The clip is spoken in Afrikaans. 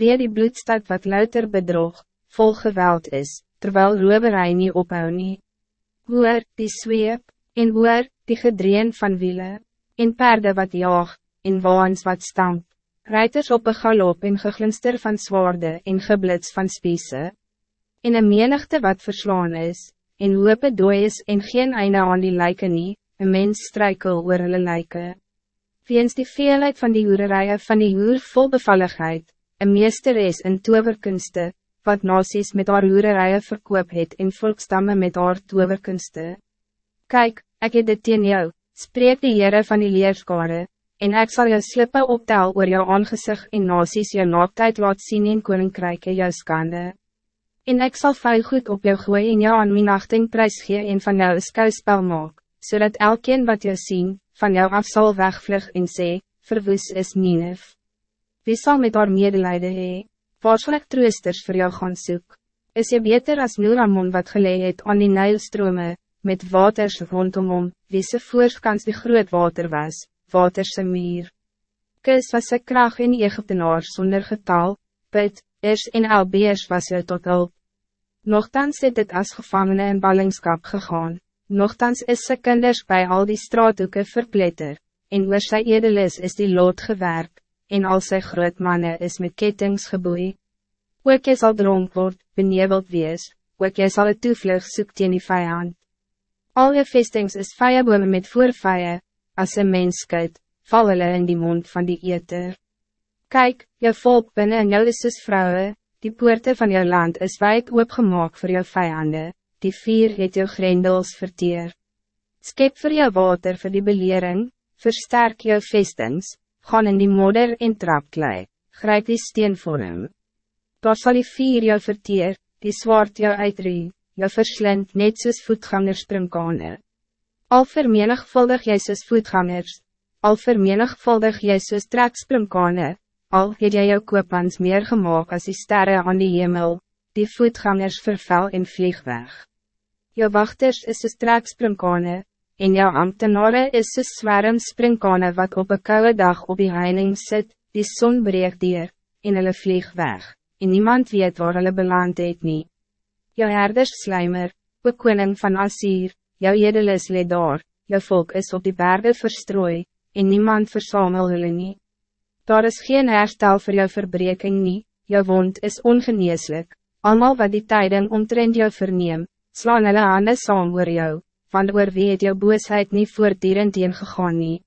Wie die bloedstad wat louter bedrog, vol geweld is, terwijl roeberij niet ophou nie. Hoor, die zweep, en hoor, die gedreen van wielen, en paarden wat jaag, en waans wat stamp, ruiters op een galop en geglinster van zwaarden en geblits van spiese, en een menigte wat verslaan is, en hoope dooi is en geen einde aan die lijken nie, een mens strijkel oor hulle lijken. Weens die veelheid van die hoererijen van die hoer vol bevalligheid, een meesteres in toverkunste, wat nasies met haar hoererijen verkoop het en volkstammen met haar toverkunste. Kijk, ik het dit teen jou, spreek die Heere van die leerskare, en ik zal jou slippe optel oor jou aangezicht en nasies jou naaktheid laat zien in koninkryke jou skande. En ik zal vuil goed op jou gooi en jou aan minachting prijs gee en van jou een skouspel maak, zodat so elkeen wat jou zien, van jou af zal wegvlug en sê, verwoes is Ninef. Wie zal met haar medelijden hee? Waar sal ek troosters vir jou gaan soek? Is je beter als Nuramon wat geleid het aan die Nijlstrome, met waters rondom hom, wie se voorskans die groot water was, waterse meer. Kus was sy kracht in Egyptenaar zonder getal, Put, Ers en Albeers was jou tot hulp. Nochtans het het as gevangene in ballingskap gegaan, nochtans is sy kinders bij al die straathoeken verpletter, en oor sy edelis is die lood gewerk, en al sy grootmanne is met kettings geboei. Ook jy sal dronk word, beneveld wees, ook jy sal het toevlug soek teen die vijand. Al je vestings is vijabome met voorvije, Als een mens skuit, val hulle in die mond van die eter. Kijk, je volk binnen en jou is soos vrouwe, die poorte van jou land is wijd oopgemaak voor jou vijanden, die vier het jou grendels verteer. Skep voor jou water voor die belering, versterk jou vestings, gaan in die modder en trapklei, grijp die steen voor hem. Daar sal die vier jou verteer, die zwaard jou uitrie, jou verslind net soos voetgangers springkane. Al vermenigvuldig jy soos voetgangers, al vermenigvuldig jy soos trekspringkane, al het jy jou koopmans meer gemaakt als die sterren aan die hemel, die voetgangers vervel en vlieg weg. Jou wachters is soos trekspringkane, en jou ambtenaren is soos zwerm springkane wat op een koude dag op die heining sit, die zon breekt dier, en hulle vlieg weg, en niemand weet waar hulle beland het nie. Jou herders slijmer, o koning van Assyr, jou edelis le daar, jou volk is op die bergen verstrooi, en niemand versamel hulle nie. Daar is geen herstel voor jou verbreking nie, jou wond is ongeneeslik, allemaal wat die tijden omtrent jou verneem, slaan hulle hande saam oor jou, van oor wie het jou boosheid nie voortdurend gegaan nie.